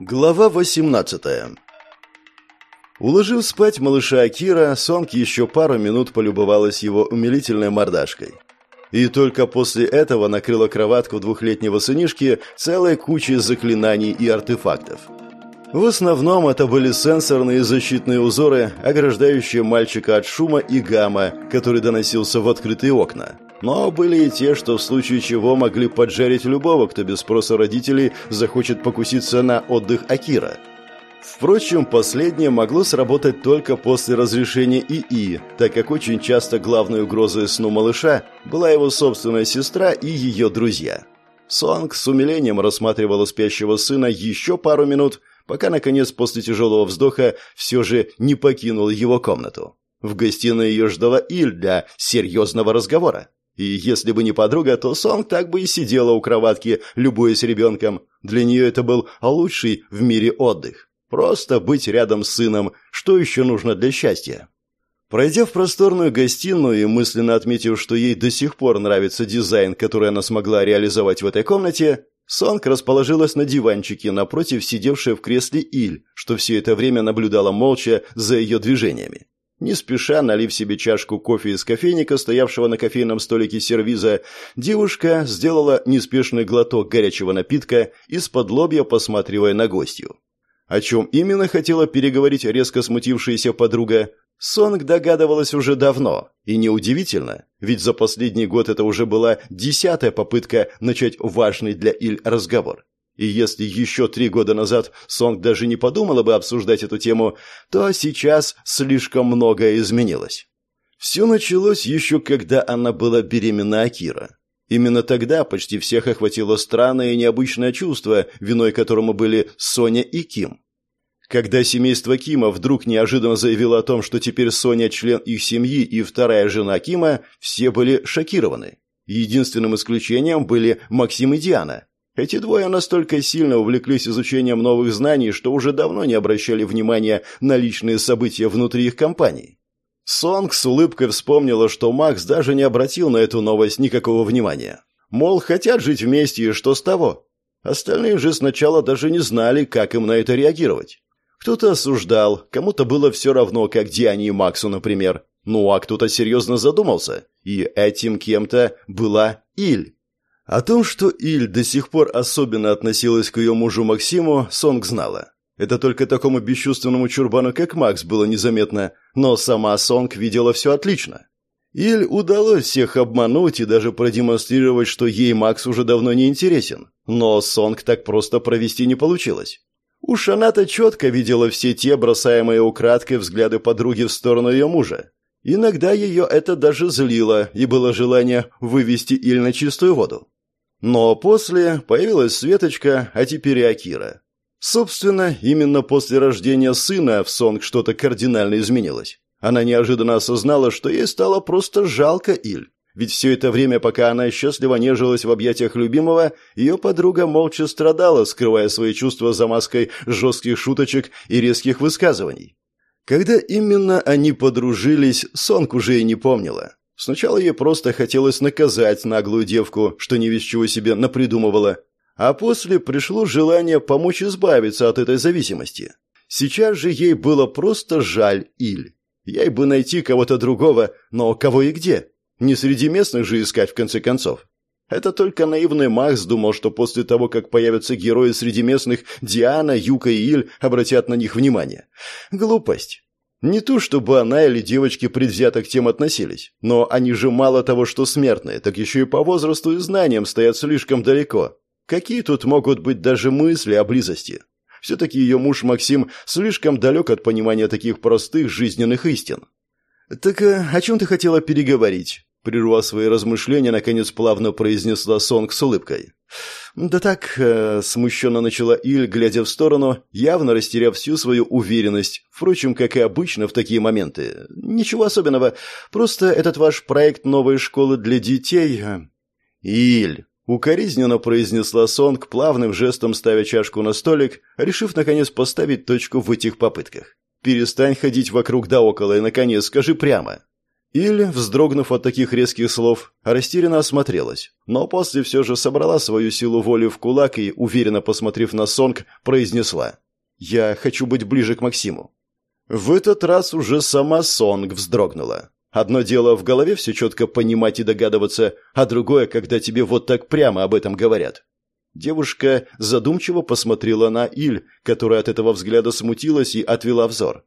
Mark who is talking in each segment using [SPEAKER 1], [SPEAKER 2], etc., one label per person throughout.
[SPEAKER 1] Глава 18 Уложив спать малыша Акира, Сонг еще пару минут полюбовалась его умилительной мордашкой. И только после этого накрыла кроватку двухлетнего сынишки целой кучей заклинаний и артефактов. В основном это были сенсорные защитные узоры, ограждающие мальчика от шума и гамма, который доносился в открытые окна. Но были и те, что в случае чего могли поджарить любого, кто без спроса родителей захочет покуситься на отдых Акира. Впрочем, последнее могло сработать только после разрешения ИИ, так как очень часто главной угрозой сну малыша была его собственная сестра и ее друзья. Сонг с умилением рассматривала спящего сына еще пару минут, пока, наконец, после тяжелого вздоха все же не покинул его комнату. В гостиной ее ждала Иль для серьезного разговора. И если бы не подруга, то Сонг так бы и сидела у кроватки, любуясь ребенком. Для нее это был лучший в мире отдых. Просто быть рядом с сыном, что еще нужно для счастья? Пройдя в просторную гостиную и мысленно отметив, что ей до сих пор нравится дизайн, который она смогла реализовать в этой комнате, Сонг расположилась на диванчике напротив сидевшей в кресле Иль, что все это время наблюдала молча за ее движениями. Не спеша, налив себе чашку кофе из кофейника, стоявшего на кофейном столике сервиза, девушка сделала неспешный глоток горячего напитка, из-под лобья посматривая на гостью. О чем именно хотела переговорить резко смутившаяся подруга, Сонг догадывалась уже давно. И неудивительно, ведь за последний год это уже была десятая попытка начать важный для Иль разговор. И если еще три года назад Сонг даже не подумала бы обсуждать эту тему, то сейчас слишком многое изменилось. Все началось еще когда она была беременна Акира. Именно тогда почти всех охватило странное и необычное чувство, виной которому были Соня и Ким. Когда семейство Кима вдруг неожиданно заявило о том, что теперь Соня член их семьи и вторая жена Кима, все были шокированы. Единственным исключением были Максим и Диана – эти двое настолько сильно увлеклись изучением новых знаний, что уже давно не обращали внимания на личные события внутри их компании. Сонг с улыбкой вспомнила, что Макс даже не обратил на эту новость никакого внимания. Мол, хотят жить вместе, и что с того? Остальные же сначала даже не знали, как им на это реагировать. Кто-то осуждал, кому-то было все равно, как Диане и Максу, например. Ну а кто-то серьезно задумался, и этим кем-то была Иль. О том, что Иль до сих пор особенно относилась к ее мужу Максиму, Сонг знала. Это только такому бесчувственному чурбану, как Макс, было незаметно, но сама Сонг видела все отлично. Иль удалось всех обмануть и даже продемонстрировать, что ей Макс уже давно не интересен. Но Сонг так просто провести не получилось. Уж она-то четко видела все те бросаемые украдкой взгляды подруги в сторону ее мужа. Иногда ее это даже злило, и было желание вывести Иль на чистую воду. Но после появилась Светочка, а теперь и Акира. Собственно, именно после рождения сына в Сонг что-то кардинально изменилось. Она неожиданно осознала, что ей стало просто жалко Иль. Ведь все это время, пока она счастливо нежилась в объятиях любимого, ее подруга молча страдала, скрывая свои чувства за маской жестких шуточек и резких высказываний. Когда именно они подружились, Сонг уже и не помнила. Сначала ей просто хотелось наказать наглую девку, что не весь чего себе напридумывала, а после пришло желание помочь избавиться от этой зависимости. Сейчас же ей было просто жаль Иль. Ей бы найти кого-то другого, но кого и где? Не среди местных же искать в конце концов. Это только наивный Макс думал, что после того, как появятся герои среди местных, Диана, Юка и Иль обратят на них внимание. Глупость. Не то чтобы она или девочки предвзято к тем относились, но они же мало того, что смертные, так еще и по возрасту и знаниям стоят слишком далеко. Какие тут могут быть даже мысли о близости? Все-таки ее муж Максим слишком далек от понимания таких простых жизненных истин. «Так э, о чем ты хотела переговорить?» Прервав свои размышления, наконец плавно произнесла Сонг с улыбкой. «Да так», э, — смущенно начала Иль, глядя в сторону, явно растеряв всю свою уверенность. Впрочем, как и обычно в такие моменты. «Ничего особенного. Просто этот ваш проект новой школы для детей...» э, «Иль», — укоризненно произнесла Сонг, плавным жестом ставя чашку на столик, решив, наконец, поставить точку в этих попытках. «Перестань ходить вокруг да около и, наконец, скажи прямо». Иль, вздрогнув от таких резких слов, растерянно осмотрелась, но после все же собрала свою силу воли в кулак и, уверенно посмотрев на Сонг, произнесла «Я хочу быть ближе к Максиму». В этот раз уже сама Сонг вздрогнула. Одно дело в голове все четко понимать и догадываться, а другое, когда тебе вот так прямо об этом говорят. Девушка задумчиво посмотрела на Иль, которая от этого взгляда смутилась и отвела взор.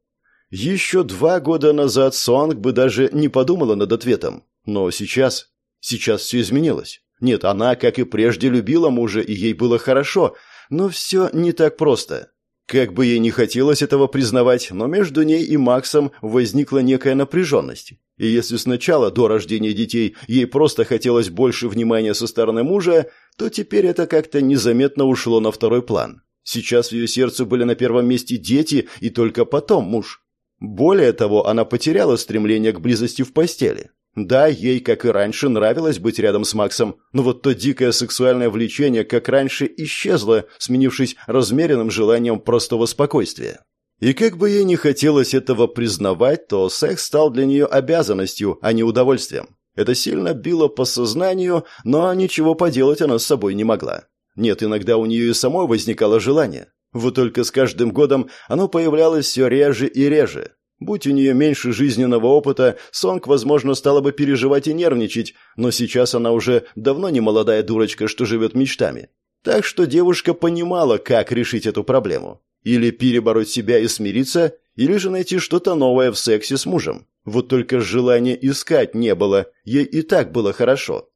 [SPEAKER 1] Еще два года назад Сонг бы даже не подумала над ответом. Но сейчас... Сейчас все изменилось. Нет, она, как и прежде, любила мужа, и ей было хорошо, но все не так просто. Как бы ей не хотелось этого признавать, но между ней и Максом возникла некая напряженность. И если сначала, до рождения детей, ей просто хотелось больше внимания со стороны мужа, то теперь это как-то незаметно ушло на второй план. Сейчас в ее сердце были на первом месте дети и только потом муж. Более того, она потеряла стремление к близости в постели. Да, ей, как и раньше, нравилось быть рядом с Максом, но вот то дикое сексуальное влечение, как раньше, исчезло, сменившись размеренным желанием простого спокойствия. И как бы ей не хотелось этого признавать, то секс стал для нее обязанностью, а не удовольствием. Это сильно било по сознанию, но ничего поделать она с собой не могла. Нет, иногда у нее и самой возникало желание. Вот только с каждым годом оно появлялось все реже и реже. Будь у нее меньше жизненного опыта, Сонг, возможно, стала бы переживать и нервничать, но сейчас она уже давно не молодая дурочка, что живет мечтами. Так что девушка понимала, как решить эту проблему. Или перебороть себя и смириться, или же найти что-то новое в сексе с мужем. Вот только желания искать не было, ей и так было хорошо.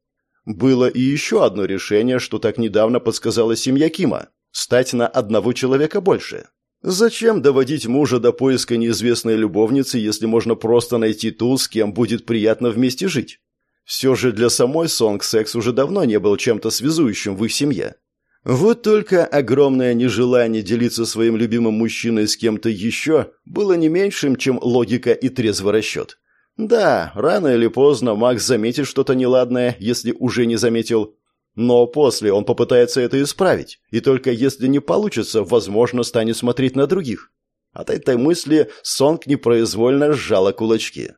[SPEAKER 1] Было и еще одно решение, что так недавно подсказала семья Кима – стать на одного человека больше. Зачем доводить мужа до поиска неизвестной любовницы, если можно просто найти ту, с кем будет приятно вместе жить? Все же для самой Сонг секс уже давно не был чем-то связующим в их семье. Вот только огромное нежелание делиться своим любимым мужчиной с кем-то еще было не меньшим, чем логика и трезвый расчет. Да, рано или поздно Макс заметит что-то неладное, если уже не заметил, но после он попытается это исправить, и только если не получится, возможно, станет смотреть на других. От этой мысли Сонг непроизвольно сжала кулачки.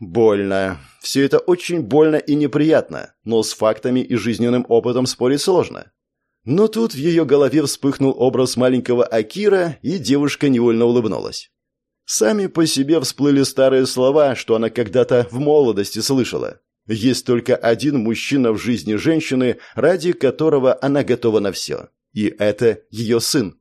[SPEAKER 1] Больно. Все это очень больно и неприятно, но с фактами и жизненным опытом спорить сложно. Но тут в ее голове вспыхнул образ маленького Акира, и девушка невольно улыбнулась. Сами по себе всплыли старые слова, что она когда-то в молодости слышала. Есть только один мужчина в жизни женщины, ради которого она готова на все. И это ее сын.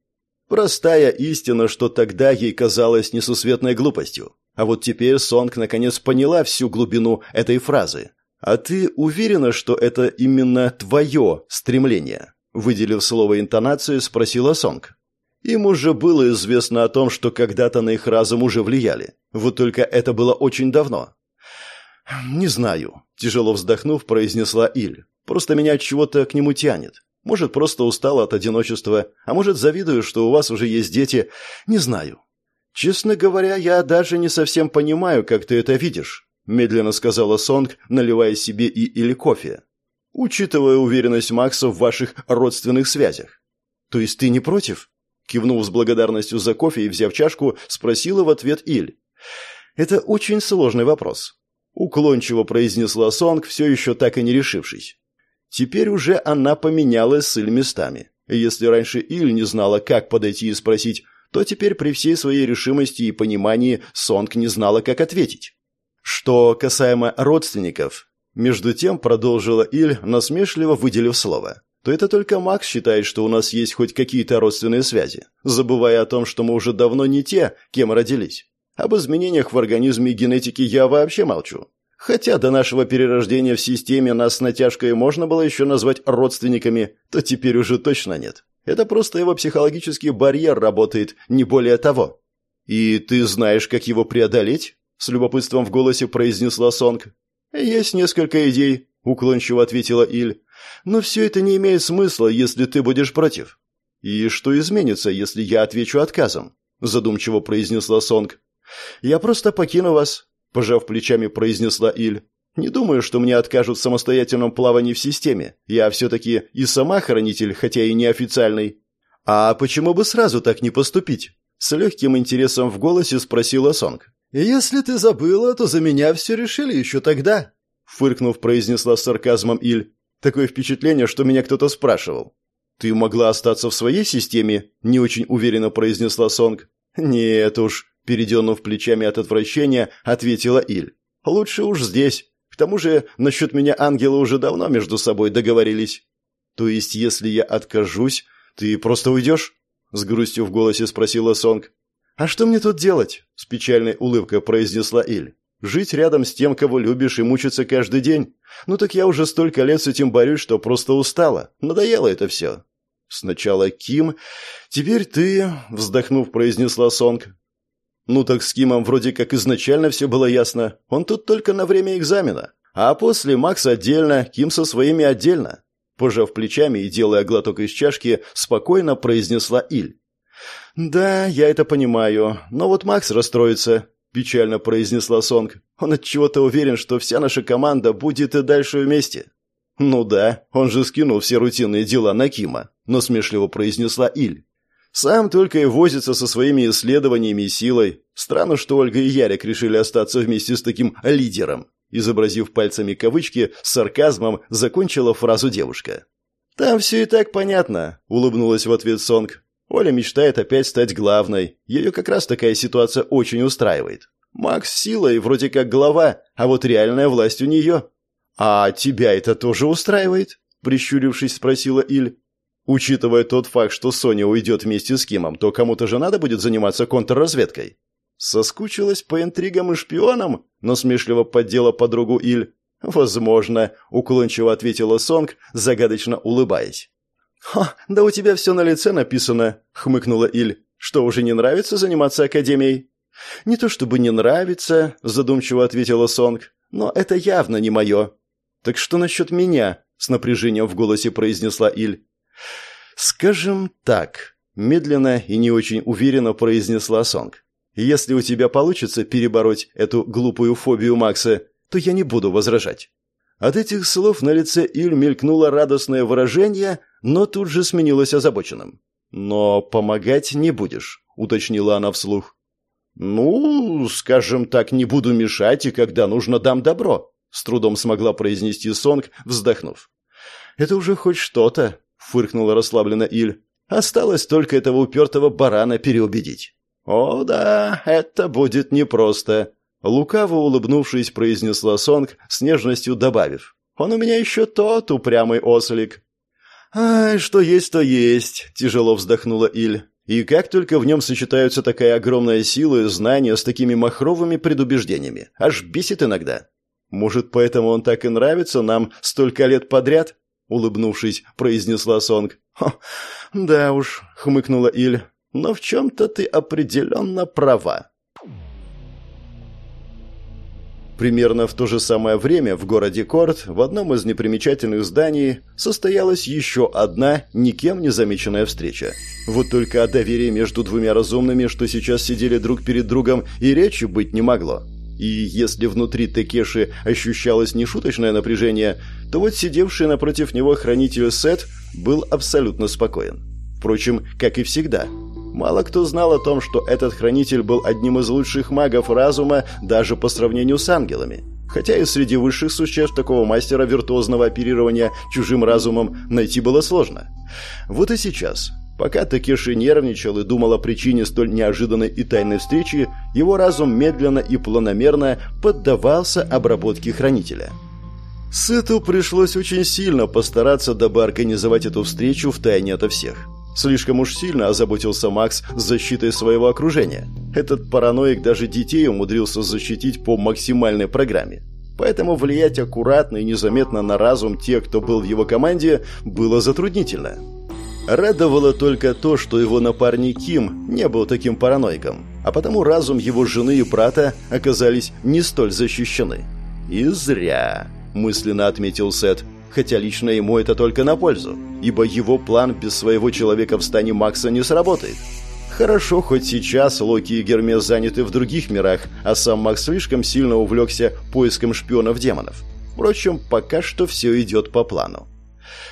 [SPEAKER 1] Простая истина, что тогда ей казалось несусветной глупостью. А вот теперь Сонг наконец поняла всю глубину этой фразы. «А ты уверена, что это именно твое стремление?» Выделив слово интонацию, спросила Сонг. Им уже было известно о том, что когда-то на их разум уже влияли. Вот только это было очень давно. «Не знаю», – тяжело вздохнув, произнесла Иль. «Просто меня от чего-то к нему тянет. Может, просто устала от одиночества, а может, завидую, что у вас уже есть дети. Не знаю». «Честно говоря, я даже не совсем понимаю, как ты это видишь», – медленно сказала Сонг, наливая себе и или кофе. «Учитывая уверенность Макса в ваших родственных связях». «То есть ты не против?» Кивнув с благодарностью за кофе и взяв чашку, спросила в ответ Иль. «Это очень сложный вопрос. Уклончиво произнесла Сонг, все еще так и не решившись. Теперь уже она поменялась с Иль местами. Если раньше Иль не знала, как подойти и спросить, то теперь при всей своей решимости и понимании Сонг не знала, как ответить. Что касаемо родственников, между тем продолжила Иль, насмешливо выделив слово, то это только Макс считает, что у нас есть хоть какие-то родственные связи, забывая о том, что мы уже давно не те, кем родились. Об изменениях в организме и генетике я вообще молчу. Хотя до нашего перерождения в системе нас с натяжкой можно было еще назвать родственниками, то теперь уже точно нет. Это просто его психологический барьер работает, не более того. «И ты знаешь, как его преодолеть?» — с любопытством в голосе произнесла Сонг. «Есть несколько идей», — уклончиво ответила Иль. «Но все это не имеет смысла, если ты будешь против». «И что изменится, если я отвечу отказом?» — задумчиво произнесла Сонг. «Я просто покину вас», – пожав плечами, произнесла Иль. «Не думаю, что мне откажут в самостоятельном плавании в системе. Я все-таки и сама хранитель, хотя и неофициальный». «А почему бы сразу так не поступить?» С легким интересом в голосе спросила Сонг. «Если ты забыла, то за меня все решили еще тогда», — фыркнув, произнесла с сарказмом Иль. «Такое впечатление, что меня кто-то спрашивал». «Ты могла остаться в своей системе?» — не очень уверенно произнесла Сонг. «Нет уж», — передернув плечами от отвращения, ответила Иль. «Лучше уж здесь. К тому же насчет меня ангелы уже давно между собой договорились». «То есть, если я откажусь, ты просто уйдешь?» — с грустью в голосе спросила Сонг. «А что мне тут делать?» — с печальной улыбкой произнесла Иль. «Жить рядом с тем, кого любишь, и мучиться каждый день? Ну так я уже столько лет с этим борюсь, что просто устала. Надоело это все». «Сначала Ким, теперь ты», — вздохнув, произнесла Сонг. «Ну так с Кимом вроде как изначально все было ясно. Он тут только на время экзамена. А после Макс отдельно, Ким со своими отдельно». Пожав плечами и делая глоток из чашки, спокойно произнесла Иль. «Да, я это понимаю. Но вот Макс расстроится», – печально произнесла Сонг. «Он от чего-то уверен, что вся наша команда будет и дальше вместе». «Ну да, он же скинул все рутинные дела на Кима», – насмешливо произнесла Иль. «Сам только и возится со своими исследованиями и силой. Странно, что Ольга и Ярик решили остаться вместе с таким лидером». Изобразив пальцами кавычки, с сарказмом закончила фразу девушка. «Там все и так понятно», — улыбнулась в ответ Сонг. Оля мечтает опять стать главной. Ее как раз такая ситуация очень устраивает. Макс сила и вроде как глава, а вот реальная власть у нее. «А тебя это тоже устраивает?» – прищурившись, спросила Иль. «Учитывая тот факт, что Соня уйдет вместе с Кимом, то кому-то же надо будет заниматься контрразведкой». «Соскучилась по интригам и шпионам?» – насмешливо поддела подругу Иль. «Возможно», – уклончиво ответила Сонг, загадочно улыбаясь. «Ха, да у тебя все на лице написано», — хмыкнула Иль. «Что, уже не нравится заниматься академией?» «Не то чтобы не нравится», — задумчиво ответила Сонг, «но это явно не мое». «Так что насчет меня?» — с напряжением в голосе произнесла Иль. «Скажем так», — медленно и не очень уверенно произнесла Сонг. «Если у тебя получится перебороть эту глупую фобию Макса, то я не буду возражать». От этих слов на лице Иль мелькнуло радостное выражение, но тут же сменилось озабоченным. «Но помогать не будешь», — уточнила она вслух. «Ну, скажем так, не буду мешать, и когда нужно, дам добро», — с трудом смогла произнести Сонг, вздохнув. «Это уже хоть что-то», — фыркнула расслабленно Иль. «Осталось только этого упертого барана переубедить». «О да, это будет непросто», Лукаво улыбнувшись, произнесла Сонг, с нежностью добавив. «Он у меня еще тот упрямый ослик». «Ай, что есть, то есть», — тяжело вздохнула Иль. «И как только в нем сочетаются такая огромная сила и знания с такими махровыми предубеждениями. Аж бесит иногда. Может, поэтому он так и нравится нам столько лет подряд?» Улыбнувшись, произнесла Сонг. «Да уж», — хмыкнула Иль. «Но в чем-то ты определенно права». Примерно в то же самое время в городе Корт в одном из непримечательных зданий состоялась еще одна никем не замеченная встреча. Вот только о доверии между двумя разумными, что сейчас сидели друг перед другом, и речи быть не могло. И если внутри Текеши ощущалось нешуточное напряжение, то вот сидевший напротив него хранитель Сет был абсолютно спокоен. Впрочем, как и всегда – Мало кто знал о том, что этот хранитель был одним из лучших магов разума даже по сравнению с ангелами. Хотя и среди высших существ такого мастера виртуозного оперирования чужим разумом найти было сложно. Вот и сейчас, пока Такеши нервничал и думал о причине столь неожиданной и тайной встречи, его разум медленно и планомерно поддавался обработке хранителя. Сету пришлось очень сильно постараться, дабы организовать эту встречу в тайне ото всех. Слишком уж сильно озаботился Макс защитой своего окружения. Этот параноик даже детей умудрился защитить по максимальной программе. Поэтому влиять аккуратно и незаметно на разум тех, кто был в его команде, было затруднительно. Радовало только то, что его напарник Ким не был таким параноиком, а потому разум его жены и брата оказались не столь защищены. «И зря», – мысленно отметил Сет – хотя лично ему это только на пользу, ибо его план без своего человека в стане Макса не сработает. Хорошо, хоть сейчас Локи и Гермес заняты в других мирах, а сам Макс слишком сильно увлекся поиском шпионов-демонов. Впрочем, пока что все идет по плану.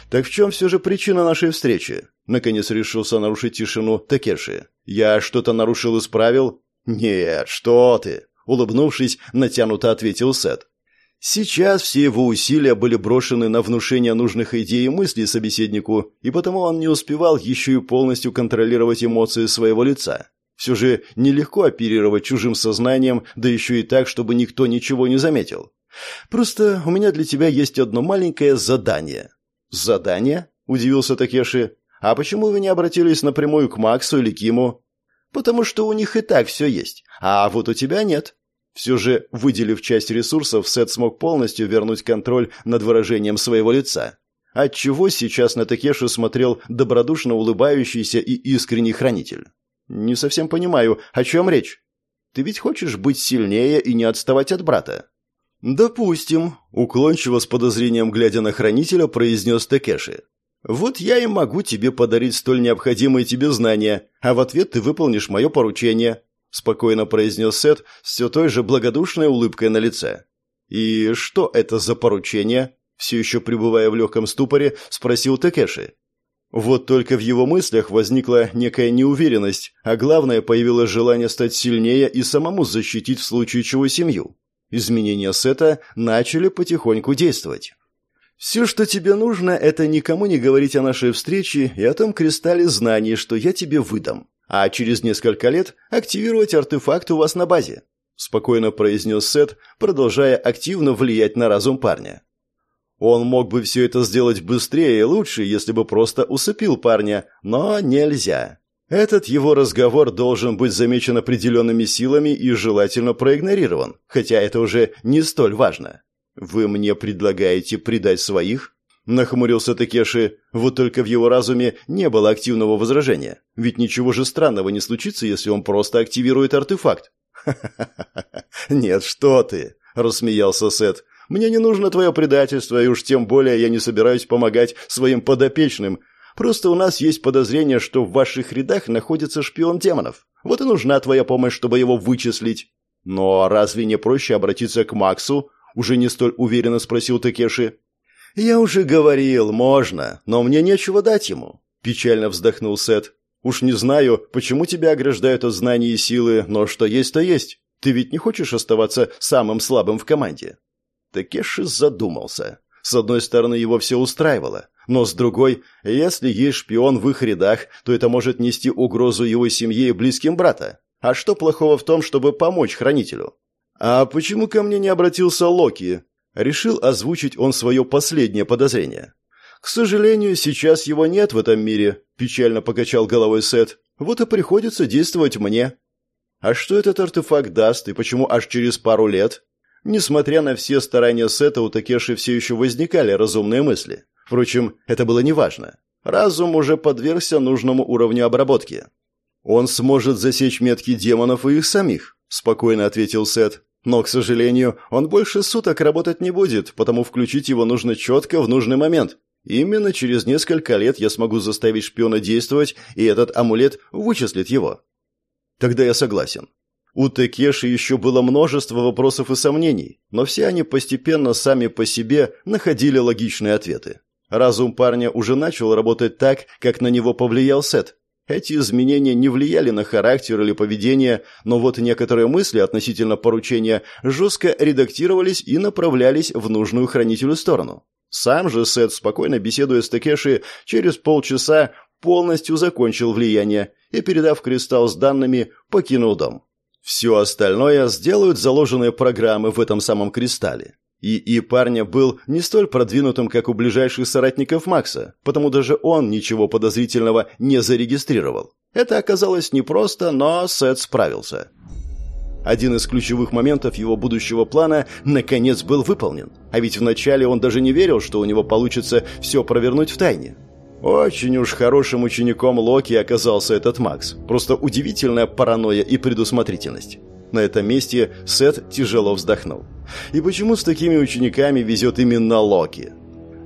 [SPEAKER 1] Так в чем все же причина нашей встречи? Наконец решился нарушить тишину Такеши. Я что-то нарушил и исправил? Нет, что ты? улыбнувшись, натянуто ответил Сет. Сейчас все его усилия были брошены на внушение нужных идей и мыслей собеседнику, и потому он не успевал еще и полностью контролировать эмоции своего лица. Все же нелегко оперировать чужим сознанием, да еще и так, чтобы никто ничего не заметил. Просто у меня для тебя есть одно маленькое задание. Задание? Удивился Такеши. А почему вы не обратились напрямую к Максу или Киму? Потому что у них и так все есть, а вот у тебя нет. Все же, выделив часть ресурсов, Сет смог полностью вернуть контроль над выражением своего лица. Отчего сейчас на Такешу смотрел добродушно улыбающийся и искренний хранитель? «Не совсем понимаю, о чем речь? Ты ведь хочешь быть сильнее и не отставать от брата?» «Допустим», — уклончиво с подозрением глядя на хранителя, произнес Такеши. «Вот я и могу тебе подарить столь необходимые тебе знания, а в ответ ты выполнишь мое поручение. — спокойно произнес Сет с все той же благодушной улыбкой на лице. «И что это за поручение?» — все еще пребывая в легком ступоре, спросил Такеши. Вот только в его мыслях возникла некая неуверенность, а главное, появилось желание стать сильнее и самому защитить в случае чего семью. Изменения Сета начали потихоньку действовать. «Все, что тебе нужно, это никому не говорить о нашей встрече и о том кристалле знаний, что я тебе выдам а через несколько лет активировать артефакт у вас на базе», – спокойно произнес Сет, продолжая активно влиять на разум парня. Он мог бы все это сделать быстрее и лучше, если бы просто усыпил парня, но нельзя. Этот его разговор должен быть замечен определенными силами и желательно проигнорирован, хотя это уже не столь важно. «Вы мне предлагаете предать своих?» Нахмурился Такеши, вот только в его разуме не было активного возражения. Ведь ничего же странного не случится, если он просто активирует артефакт. «Ха-ха-ха! Нет, что ты!» – рассмеялся Сет. «Мне не нужно твое предательство, и уж тем более я не собираюсь помогать своим подопечным. Просто у нас есть подозрение, что в ваших рядах находится шпион демонов. Вот и нужна твоя помощь, чтобы его вычислить». «Но разве не проще обратиться к Максу?» – уже не столь уверенно спросил Такеши. «Я уже говорил, можно, но мне нечего дать ему», – печально вздохнул Сет. «Уж не знаю, почему тебя ограждают от знаний и силы, но что есть, то есть. Ты ведь не хочешь оставаться самым слабым в команде?» Такеши задумался. С одной стороны, его все устраивало, но с другой, если есть шпион в их рядах, то это может нести угрозу его семье и близким брата. А что плохого в том, чтобы помочь хранителю? «А почему ко мне не обратился Локи?» Решил озвучить он свое последнее подозрение. «К сожалению, сейчас его нет в этом мире», – печально покачал головой Сет. «Вот и приходится действовать мне». «А что этот артефакт даст, и почему аж через пару лет?» Несмотря на все старания Сета, у Такеши все еще возникали разумные мысли. Впрочем, это было неважно. Разум уже подвергся нужному уровню обработки. «Он сможет засечь метки демонов и их самих», – спокойно ответил Сет. Но, к сожалению, он больше суток работать не будет, потому включить его нужно четко в нужный момент. Именно через несколько лет я смогу заставить шпиона действовать, и этот амулет вычислит его. Тогда я согласен. У Текеши еще было множество вопросов и сомнений, но все они постепенно сами по себе находили логичные ответы. Разум парня уже начал работать так, как на него повлиял Сет, эти изменения не влияли на характер или поведение, но вот некоторые мысли относительно поручения жестко редактировались и направлялись в нужную хранителю сторону. Сам же Сет, спокойно беседуя с Такеши, через полчаса полностью закончил влияние и, передав кристалл с данными, покинул дом. Все остальное сделают заложенные программы в этом самом кристалле. И и парня был не столь продвинутым, как у ближайших соратников Макса, потому даже он ничего подозрительного не зарегистрировал. Это оказалось непросто, но Сет справился. Один из ключевых моментов его будущего плана наконец был выполнен. А ведь вначале он даже не верил, что у него получится все провернуть в тайне. Очень уж хорошим учеником Локи оказался этот Макс. Просто удивительная паранойя и предусмотрительность. На этом месте Сет тяжело вздохнул. И почему с такими учениками везет именно Локи?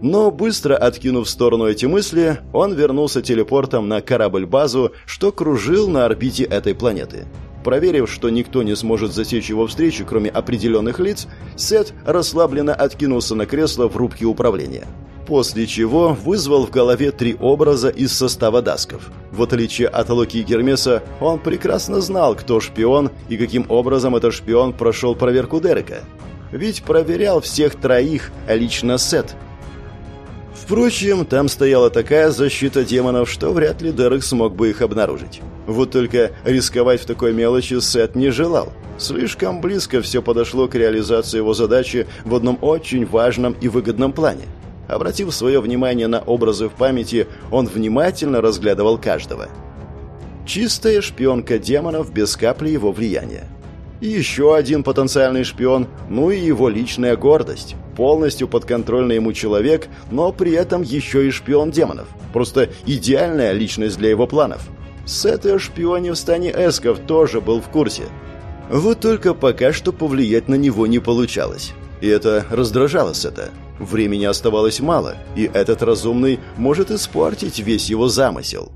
[SPEAKER 1] Но быстро откинув в сторону эти мысли, он вернулся телепортом на корабль-базу, что кружил на орбите этой планеты. Проверив, что никто не сможет засечь его встречу, кроме определенных лиц, Сет расслабленно откинулся на кресло в рубке управления. После чего вызвал в голове три образа из состава Дасков. В отличие от Локи и Гермеса, он прекрасно знал, кто шпион и каким образом этот шпион прошел проверку Дерека. Ведь проверял всех троих, лично Сет. Впрочем, там стояла такая защита демонов, что вряд ли Дерек смог бы их обнаружить. Вот только рисковать в такой мелочи Сет не желал. Слишком близко все подошло к реализации его задачи в одном очень важном и выгодном плане. Обратив свое внимание на образы в памяти, он внимательно разглядывал каждого. Чистая шпионка демонов без капли его влияния. Еще один потенциальный шпион, ну и его личная гордость. Полностью подконтрольный ему человек, но при этом еще и шпион демонов. Просто идеальная личность для его планов. С этой шпионе в стане эсков тоже был в курсе. Вот только пока что повлиять на него не получалось. И это раздражало Сета. Времени оставалось мало, и этот разумный может испортить весь его замысел.